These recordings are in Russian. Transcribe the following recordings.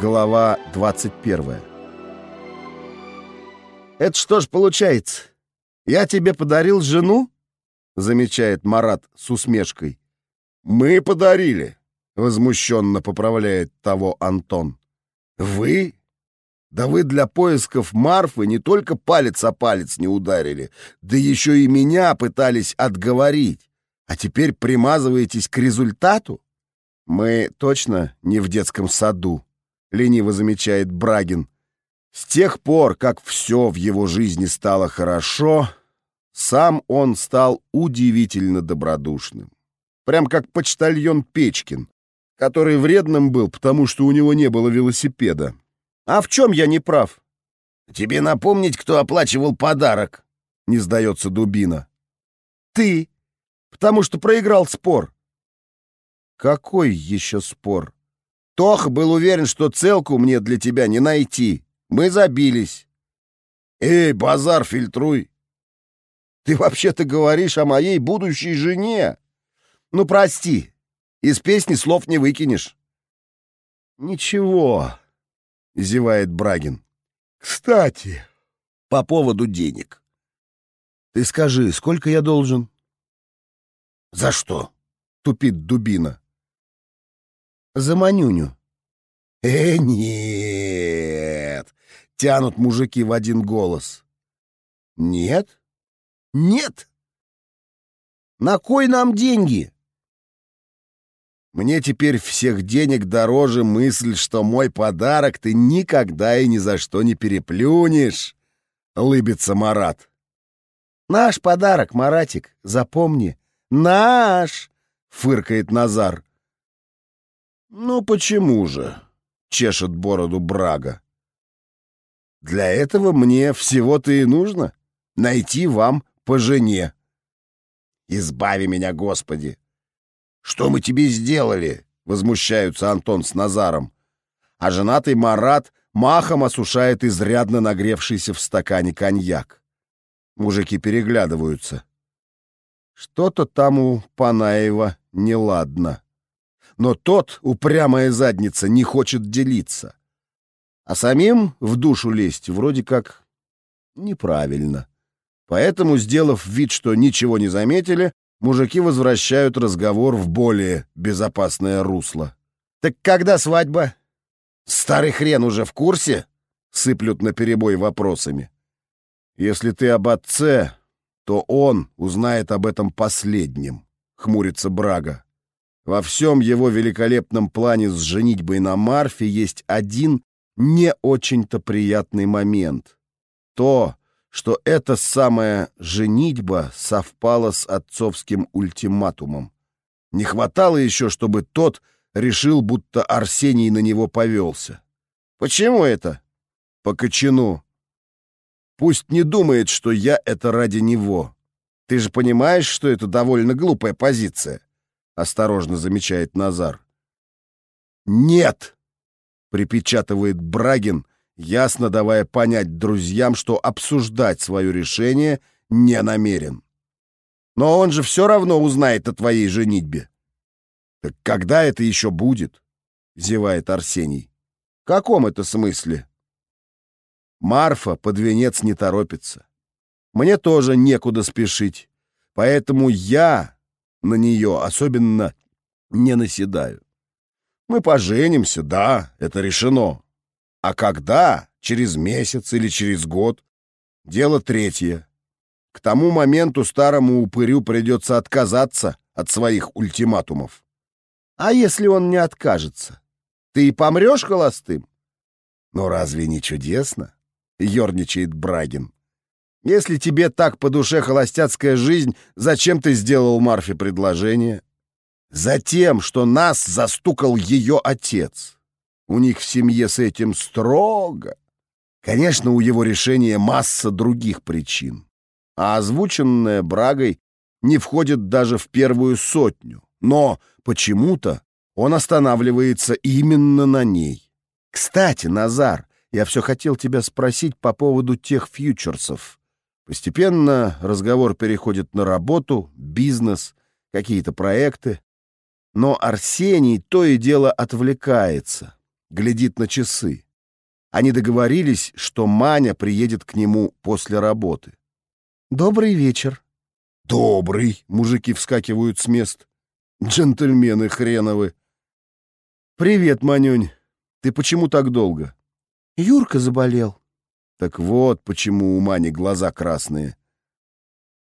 Глава 21 «Это что ж получается? Я тебе подарил жену?» — замечает Марат с усмешкой. «Мы подарили», — возмущенно поправляет того Антон. «Вы? Да вы для поисков Марфы не только палец о палец не ударили, да еще и меня пытались отговорить. А теперь примазываетесь к результату?» «Мы точно не в детском саду», — лениво замечает Брагин. «С тех пор, как все в его жизни стало хорошо, сам он стал удивительно добродушным. Прям как почтальон Печкин, который вредным был, потому что у него не было велосипеда. А в чем я не прав? Тебе напомнить, кто оплачивал подарок? Не сдается Дубина. Ты, потому что проиграл спор. Какой еще спор? Тох был уверен, что целку мне для тебя не найти. Мы забились. Эй, базар фильтруй. Ты вообще-то говоришь о моей будущей жене. Ну, прости, из песни слов не выкинешь. Ничего, зевает Брагин. Кстати, по поводу денег. Ты скажи, сколько я должен? За что? Тупит Дубина. За Манюню. Э, нет. Тянут мужики в один голос. Нет? Нет. На кой нам деньги? Мне теперь всех денег дороже мысль, что мой подарок ты никогда и ни за что не переплюнешь, — лыбится Марат. Наш подарок, Маратик, запомни. Наш, — фыркает Назар. Ну почему же? — чешет бороду Брага. Для этого мне всего-то и нужно найти вам по жене. Избави меня, Господи! Что мы тебе сделали? Возмущаются Антон с Назаром. А женатый Марат махом осушает изрядно нагревшийся в стакане коньяк. Мужики переглядываются. Что-то там у Панаева неладно. Но тот, упрямая задница, не хочет делиться. А самим в душу лезть вроде как неправильно. Поэтому, сделав вид, что ничего не заметили, мужики возвращают разговор в более безопасное русло. «Так когда свадьба?» «Старый хрен уже в курсе?» — сыплют наперебой вопросами. «Если ты об отце, то он узнает об этом последним», — хмурится Брага. Во всем его великолепном плане с женитьбой на Марфе есть один не очень-то приятный момент. То, что эта самая женитьба совпала с отцовским ультиматумом. Не хватало еще, чтобы тот решил, будто Арсений на него повелся. Почему это? По кочану. Пусть не думает, что я это ради него. Ты же понимаешь, что это довольно глупая позиция, осторожно замечает Назар. Нет, припечатывает Брагин, ясно давая понять друзьям, что обсуждать свое решение не намерен. Но он же все равно узнает о твоей женитьбе. Так когда это еще будет? Зевает Арсений. В каком это смысле? Марфа под венец не торопится. Мне тоже некуда спешить, поэтому я на нее особенно не наседаю. Мы поженимся, да, это решено. А когда, через месяц или через год, дело третье. К тому моменту старому упырю придется отказаться от своих ультиматумов. А если он не откажется? Ты и помрешь холостым? Ну разве не чудесно? Ёрничает Брагин. Если тебе так по душе холостяцкая жизнь, зачем ты сделал Марфе предложение? Затем, что нас застукал ее отец. У них в семье с этим строго. Конечно, у его решения масса других причин. А озвученная Брагой не входит даже в первую сотню. Но почему-то он останавливается именно на ней. Кстати, Назар, я все хотел тебя спросить по поводу тех фьючерсов. Постепенно разговор переходит на работу, бизнес, какие-то проекты. Но Арсений то и дело отвлекается глядит на часы. Они договорились, что Маня приедет к нему после работы. «Добрый вечер». «Добрый!» — мужики вскакивают с мест. «Джентльмены хреновы!» «Привет, Манюнь. Ты почему так долго?» «Юрка заболел». «Так вот, почему у Мани глаза красные.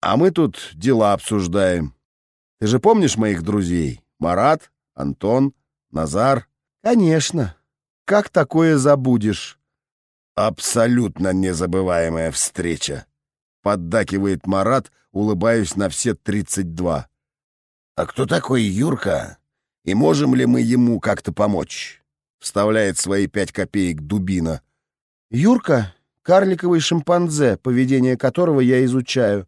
А мы тут дела обсуждаем. Ты же помнишь моих друзей? Марат, Антон, Назар?» «Конечно. Как такое забудешь?» «Абсолютно незабываемая встреча», — поддакивает Марат, улыбаясь на все тридцать два. «А кто такой Юрка? И можем ли мы ему как-то помочь?» — вставляет свои пять копеек Дубина. «Юрка — карликовый шимпанзе, поведение которого я изучаю.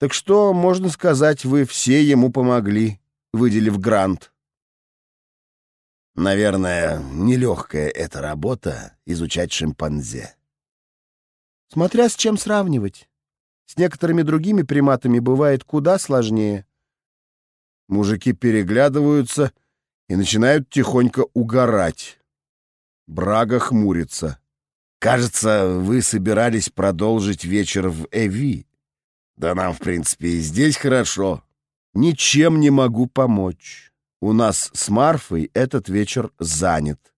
Так что, можно сказать, вы все ему помогли, выделив грант». Наверное, нелегкая эта работа — изучать шимпанзе. Смотря с чем сравнивать. С некоторыми другими приматами бывает куда сложнее. Мужики переглядываются и начинают тихонько угорать. Брага хмурится. «Кажется, вы собирались продолжить вечер в Эви. Да нам, в принципе, и здесь хорошо. Ничем не могу помочь». У нас с Марфой этот вечер занят.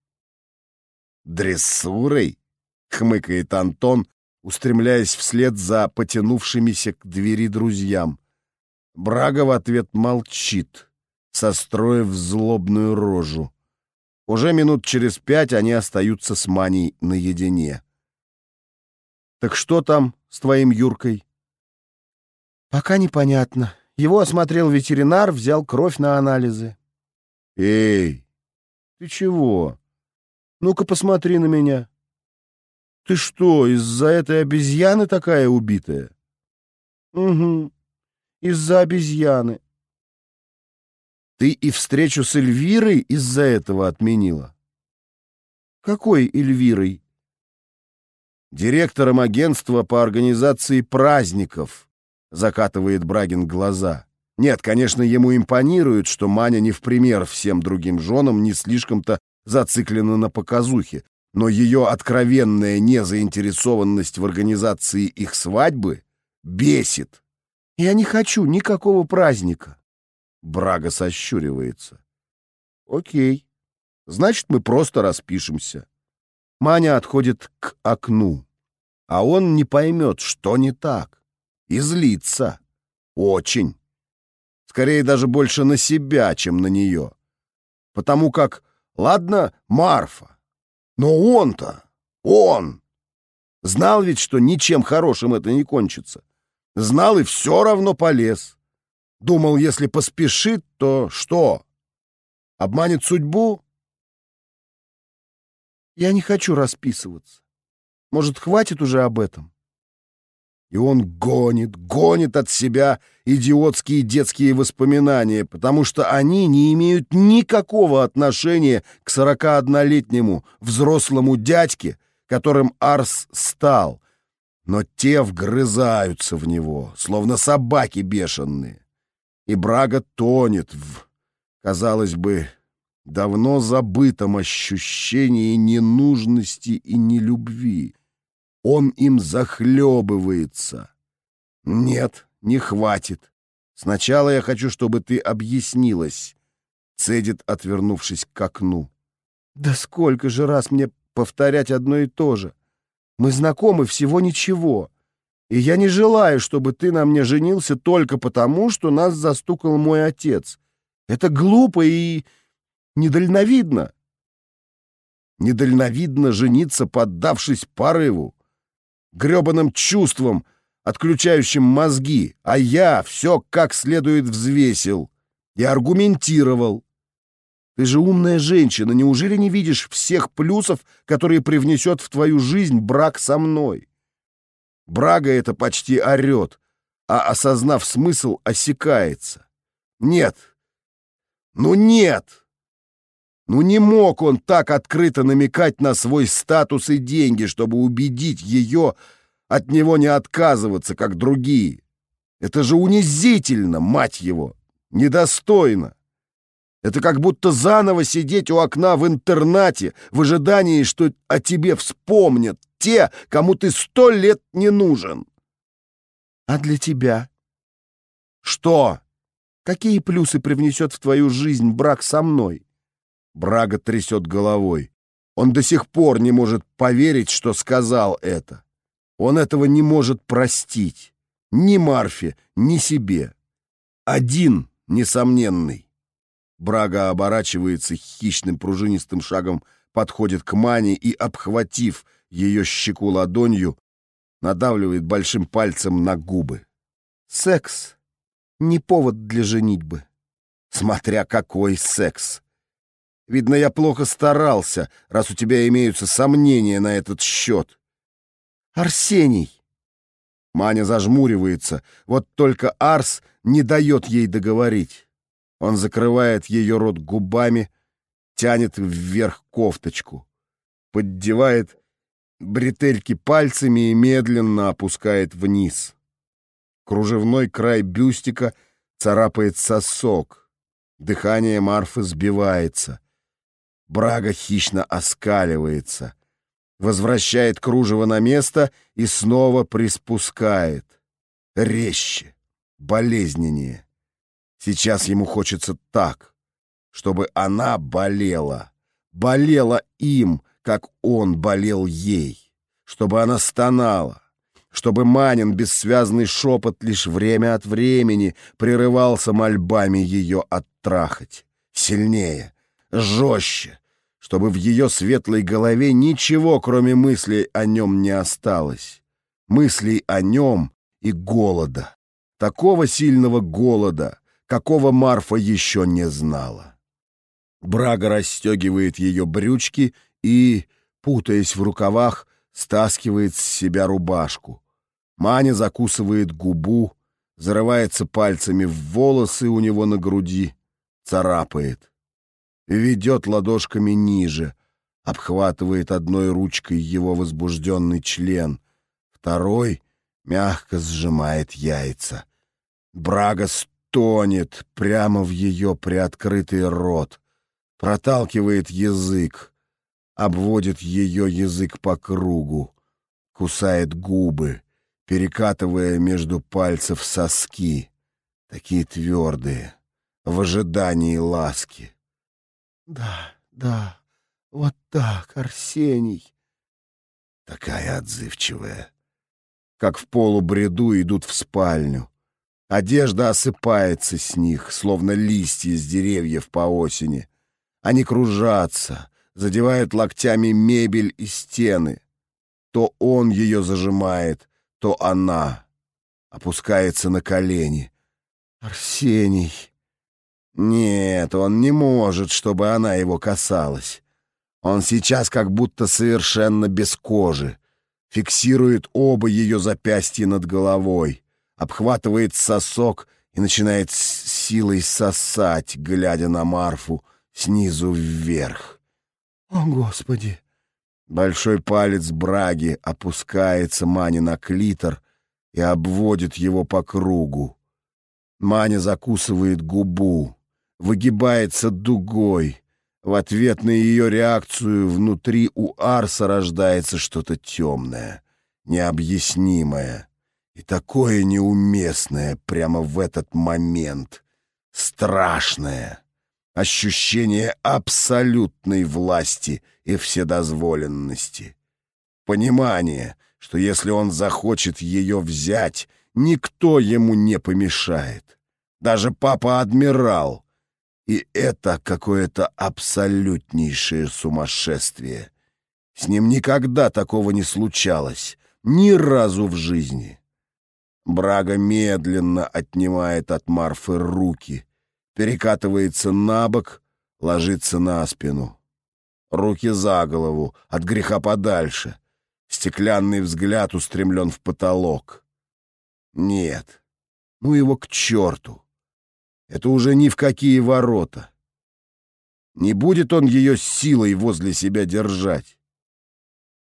«Дрессурой?» — хмыкает Антон, устремляясь вслед за потянувшимися к двери друзьям. Брага в ответ молчит, состроив злобную рожу. Уже минут через пять они остаются с Маней наедине. «Так что там с твоим Юркой?» «Пока непонятно. Его осмотрел ветеринар, взял кровь на анализы. «Эй, ты чего? Ну-ка посмотри на меня. Ты что, из-за этой обезьяны такая убитая?» «Угу, из-за обезьяны». «Ты и встречу с Эльвирой из-за этого отменила?» «Какой Эльвирой?» «Директором агентства по организации праздников», — закатывает Брагин глаза. Нет, конечно, ему импонирует, что Маня не в пример всем другим женам не слишком-то зациклена на показухе, но ее откровенная незаинтересованность в организации их свадьбы бесит. «Я не хочу никакого праздника». Брага сощуривается. «Окей. Значит, мы просто распишемся». Маня отходит к окну, а он не поймет, что не так, и злится. Очень. Скорее даже больше на себя, чем на нее. Потому как, ладно, Марфа, но он-то, он, знал ведь, что ничем хорошим это не кончится. Знал и все равно полез. Думал, если поспешит, то что? Обманет судьбу? Я не хочу расписываться. Может, хватит уже об этом? И он гонит, гонит от себя идиотские детские воспоминания, потому что они не имеют никакого отношения к сорокаоднолетнему взрослому дядьке, которым Арс стал. Но те вгрызаются в него, словно собаки бешеные. И Брага тонет в, казалось бы, давно забытом ощущении ненужности и нелюбви. Он им захлебывается. Нет, не хватит. Сначала я хочу, чтобы ты объяснилась. Цедит, отвернувшись к окну. Да сколько же раз мне повторять одно и то же? Мы знакомы всего ничего. И я не желаю, чтобы ты на мне женился только потому, что нас застукал мой отец. Это глупо и недальновидно. Недальновидно жениться, поддавшись порыву грёбаным чувством, отключающим мозги, а я все как следует взвесил и аргументировал. Ты же умная женщина, неужели не видишь всех плюсов, которые привнесет в твою жизнь брак со мной? Брага это почти орет, а, осознав смысл, осекается. Нет. Ну нет. Ну не мог он так открыто намекать на свой статус и деньги, чтобы убедить ее от него не отказываться, как другие. Это же унизительно, мать его, недостойно. Это как будто заново сидеть у окна в интернате в ожидании, что о тебе вспомнят те, кому ты сто лет не нужен. А для тебя? Что? Какие плюсы привнесет в твою жизнь брак со мной? Брага трясет головой. Он до сих пор не может поверить, что сказал это. Он этого не может простить. Ни Марфе, ни себе. Один несомненный. Брага оборачивается хищным пружинистым шагом, подходит к Мане и, обхватив ее щеку ладонью, надавливает большим пальцем на губы. Секс — не повод для женитьбы. Смотря какой секс. Видно, я плохо старался, раз у тебя имеются сомнения на этот счет. Арсений! Маня зажмуривается, вот только Арс не дает ей договорить. Он закрывает ее рот губами, тянет вверх кофточку, поддевает бретельки пальцами и медленно опускает вниз. Кружевной край бюстика царапает сосок. Дыхание Марфы сбивается. Брага хищно оскаливается. Возвращает кружево на место и снова приспускает. Резче, болезненнее. Сейчас ему хочется так, чтобы она болела, болела им, как он болел ей, чтобы она стонала, чтобы Манин бессвязный шепот лишь время от времени прерывался мольбами ее оттрахать. Сильнее, жестче, чтобы в ее светлой голове ничего, кроме мыслей о нем, не осталось. Мыслей о нем и голода. Такого сильного голода, какого Марфа еще не знала. Брага расстегивает ее брючки и, путаясь в рукавах, стаскивает с себя рубашку. Маня закусывает губу, зарывается пальцами в волосы у него на груди, царапает. Ведет ладошками ниже, обхватывает одной ручкой его возбужденный член, второй мягко сжимает яйца. Брага тонет прямо в ее приоткрытый рот, проталкивает язык, обводит ее язык по кругу, кусает губы, перекатывая между пальцев соски, такие твердые, в ожидании ласки. «Да, да, вот так, Арсений!» Такая отзывчивая. Как в полубреду идут в спальню. Одежда осыпается с них, словно листья с деревьев по осени. Они кружатся, задевают локтями мебель и стены. То он ее зажимает, то она опускается на колени. «Арсений!» Нет, он не может, чтобы она его касалась. Он сейчас как будто совершенно без кожи. Фиксирует оба ее запястья над головой обхватывает сосок и начинает с силой сосать, глядя на Марфу снизу вверх. «О, Господи!» Большой палец Браги опускается Мане на клитор и обводит его по кругу. Маня закусывает губу, выгибается дугой. В ответ на ее реакцию внутри у Арса рождается что-то темное, необъяснимое. И такое неуместное прямо в этот момент. Страшное. Ощущение абсолютной власти и вседозволенности. Понимание, что если он захочет ее взять, никто ему не помешает. Даже папа-адмирал. И это какое-то абсолютнейшее сумасшествие. С ним никогда такого не случалось. Ни разу в жизни. Брага медленно отнимает от Марфы руки, перекатывается на бок, ложится на спину. Руки за голову, от греха подальше. Стеклянный взгляд устремлен в потолок. Нет, ну его к черту. Это уже ни в какие ворота. Не будет он ее силой возле себя держать.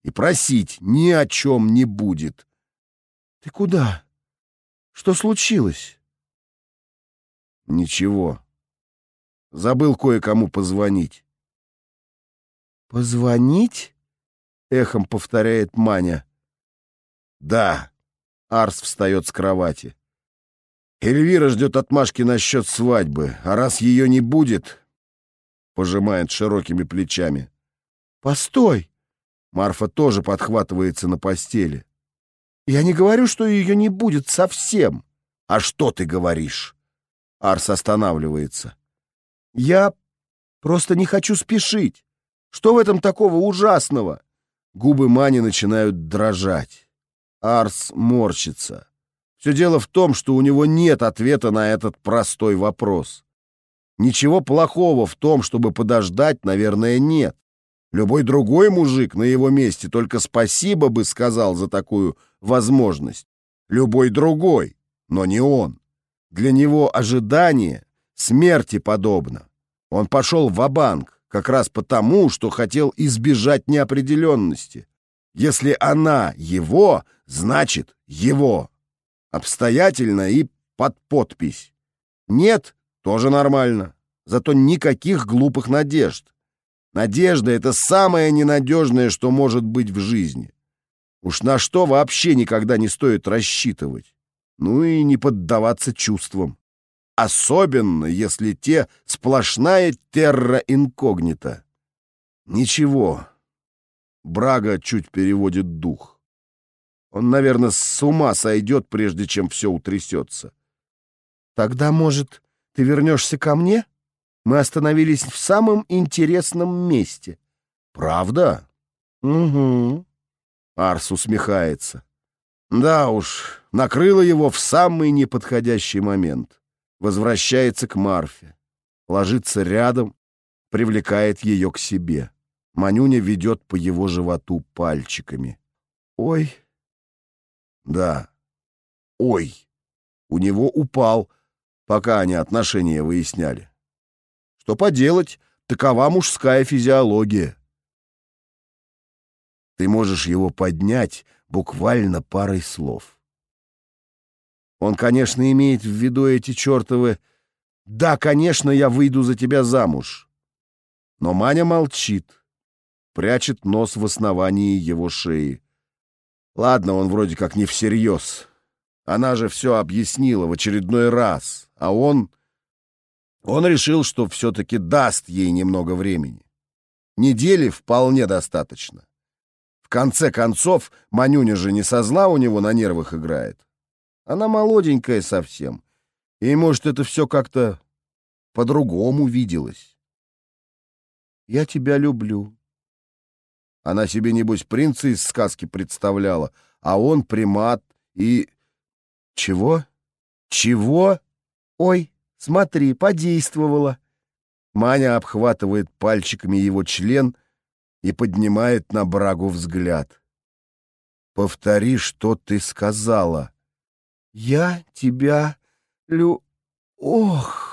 И просить ни о чем не будет. — Ты куда? Что случилось? Ничего. Забыл кое-кому позвонить. «Позвонить?» — эхом повторяет Маня. «Да». Арс встает с кровати. Эльвира ждет отмашки насчет свадьбы, а раз ее не будет, пожимает широкими плечами. «Постой!» Марфа тоже подхватывается на постели. «Я не говорю, что ее не будет совсем». «А что ты говоришь?» Арс останавливается. «Я просто не хочу спешить. Что в этом такого ужасного?» Губы Мани начинают дрожать. Арс морщится. Все дело в том, что у него нет ответа на этот простой вопрос. Ничего плохого в том, чтобы подождать, наверное, нет. Любой другой мужик на его месте только спасибо бы сказал за такую возможность. Любой другой, но не он. Для него ожидание смерти подобно. Он пошел в банк как раз потому, что хотел избежать неопределенности. Если она его, значит его. Обстоятельно и под подпись. Нет, тоже нормально. Зато никаких глупых надежд. Надежда — это самое ненадежное, что может быть в жизни. Уж на что вообще никогда не стоит рассчитывать. Ну и не поддаваться чувствам. Особенно, если те сплошная терра инкогнита. Ничего. Брага чуть переводит дух. Он, наверное, с ума сойдет, прежде чем все утрясется. Тогда, может, ты вернешься ко мне? Мы остановились в самом интересном месте. Правда? Угу. Арс усмехается. Да уж, накрыло его в самый неподходящий момент. Возвращается к Марфе. Ложится рядом, привлекает ее к себе. Манюня ведет по его животу пальчиками. «Ой, да. Ой. У него упал, пока они отношения выясняли. Что поделать, такова мужская физиология. Ты можешь его поднять буквально парой слов. Он, конечно, имеет в виду эти чертовы «Да, конечно, я выйду за тебя замуж». Но Маня молчит, прячет нос в основании его шеи. Ладно, он вроде как не всерьез. Она же все объяснила в очередной раз, а он... Он решил, что все-таки даст ей немного времени. Недели вполне достаточно. В конце концов, Манюня же не со зла у него на нервах играет. Она молоденькая совсем. И, может, это все как-то по-другому виделось. «Я тебя люблю», она себе, небось, принца из сказки представляла, а он примат и... Чего? Чего? Ой, смотри, подействовала. Маня обхватывает пальчиками его член и поднимает на Брагу взгляд. «Повтори, что ты сказала». «Я тебя лю... Ох!»